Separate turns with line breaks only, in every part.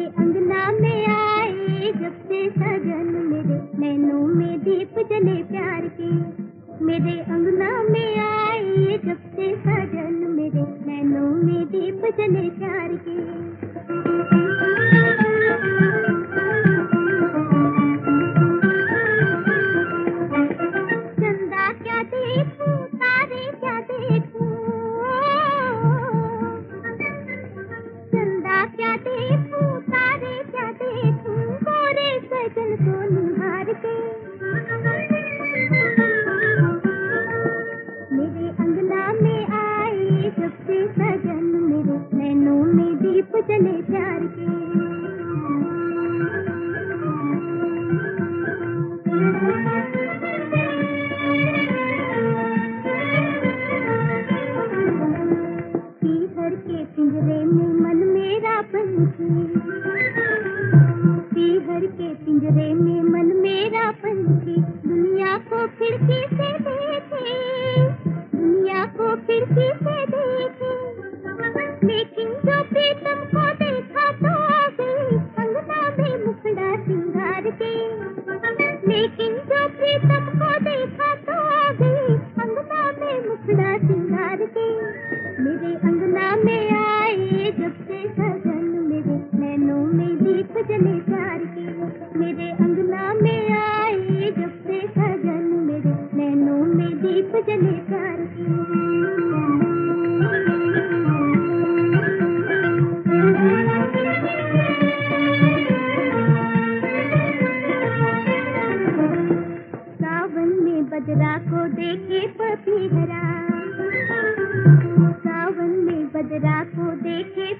मेरे अंगना में आए जब से सजन मेरे नैनों में दीप जले प्यार के। मेरे अंगना में आए जब से सजन मेरे नैनों में दीप जले प्यार के। चले प्यार के। पीहर के पिंजरे में मन मेरा पंछी पीहर के पिंजरे में मन मेरा दुनिया को खिड़की से देखे, दुनिया को खिड़की से देखे। मेरे अंगना में आए जब से सजन मेरे नैनों में दीप जले प्यार के मेरे अंगना में आए जब से सजन मेरे नैनों में दीप जले प्यार के बजरा को देखे पपी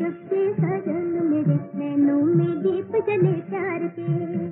जगते सजन मेरे नैनों में दीप जले प्यार के।